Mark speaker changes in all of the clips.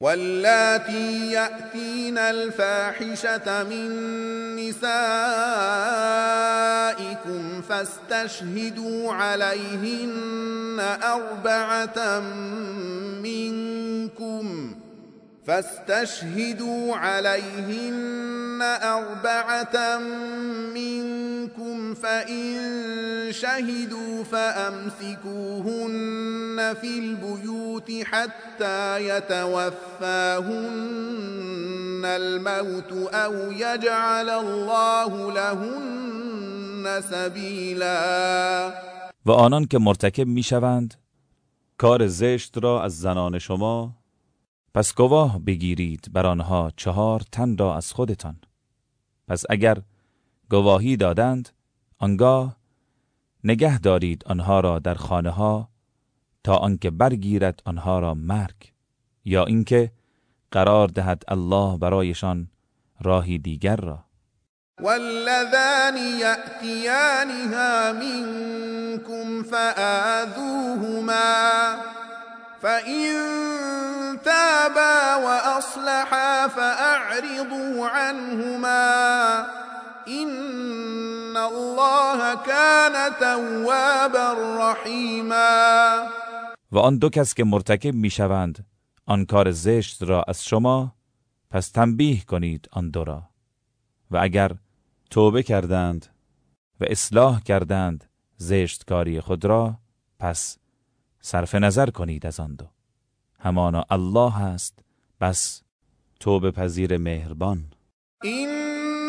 Speaker 1: واللاتي يأتين الفاحشة من نسائكم فاستشهدوا عليهن أربعة منكم فاستشهدوا عليهن أربعة منكم فإن شهدوا فأمسكوهن في البيوت حتى يتوفاهن الموت أو يجعل الله لهن سبيلا.
Speaker 2: و آنان که مرتکب می‌شوند کار زشت را از زنان شما پس گواه بگیرید بر آنها چهار تن را از خودتان. پس اگر گواهی دادند آنگاه نگه دارید آنها را در خانه ها تا آنکه برگیرد آنها را مرگ یا اینکه قرار دهد الله برایشان راهی دیگر را.
Speaker 1: والذان يأتيانها منكم فآذوهما فإن تابا وأصلحا فأعرضوا عنهما إن الله كان توابا رحیما
Speaker 2: و آن دو کس که مرتکب می‌شوند آن کار زشت را از شما پس تنبیه کنید آن دو را. و اگر توبه کردند و اصلاح کردند زشت کاری خود را پس صرف نظر کنید از آن دو. همانا الله است بس توبه پذیر مهربان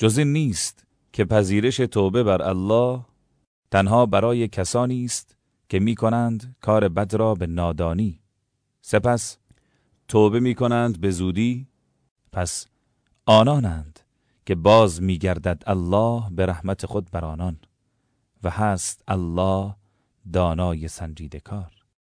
Speaker 2: جز این نیست که پذیرش توبه بر الله تنها برای کسانی است که می کنند کار بد را به نادانی. سپس توبه می کنند به زودی پس آنانند که باز می گردد الله به رحمت خود بر آنان و هست الله دانای سنجیده کار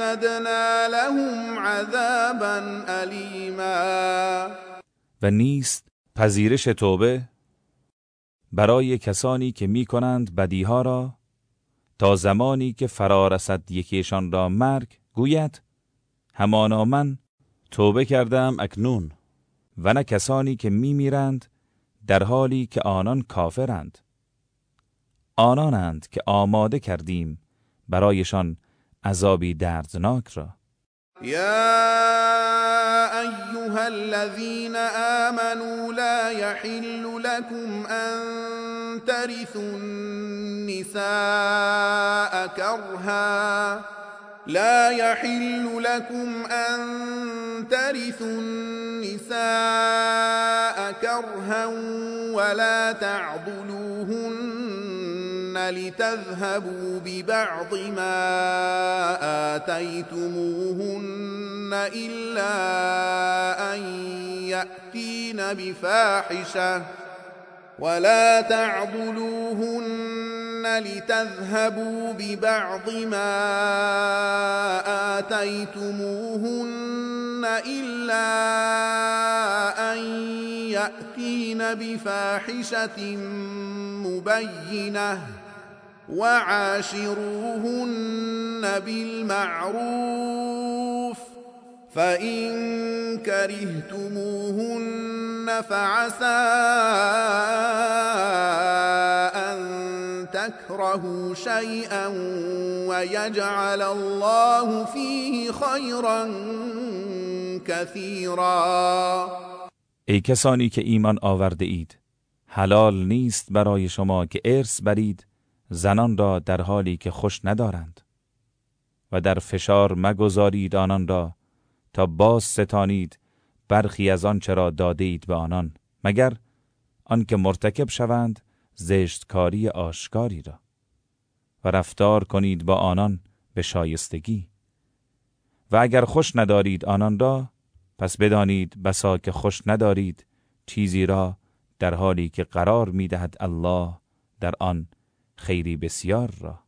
Speaker 1: اعتدنا لهم عذابا علیما
Speaker 2: و نیست پذیرش توبه برای کسانی که می کنند بدیها را تا زمانی که فرا رسد یکیشان را مرگ گوید همانا من توبه کردم اکنون و نه کسانی که می میرند در حالی که آنان کافرند. آنانند که آماده کردیم برایشان عذابی دردناک را.
Speaker 1: يا أيها الذين آمنوا لا يحل لكم أن ترثوا النساء كرها لا يحل لكم أن ترثوا النساء كرها ولا تعضلوهن. لتذهبوا ببعض ما آتيتموهن إلا أن يأتين بفاحشة. ولا تعضلوهن لتذهبوا ببعض ما آتيتموهن إلا أن يأتين بفاحشة مبينة. وعاشروهن بالمعروف فإن كرهتموهن فعسى أن تكرهوا شيئا ويجعل الله فيه خيرا كثيرا.
Speaker 2: ای کسانی که ایمان آورده اید حلال نیست برای شما که ارث برید. زنان را در حالی که خوش ندارند و در فشار مگذارید آنان را تا باز ستانید برخی از آن چرا داده اید به آنان مگر آنکه مرتکب شوند زشتکاری آشکاری را و رفتار کنید با آنان به شایستگی. و اگر خوش ندارید آنان را پس بدانید بسا که خوش ندارید چیزی را در حالی که قرار می‌دهد الله در آن خیری بسیار را.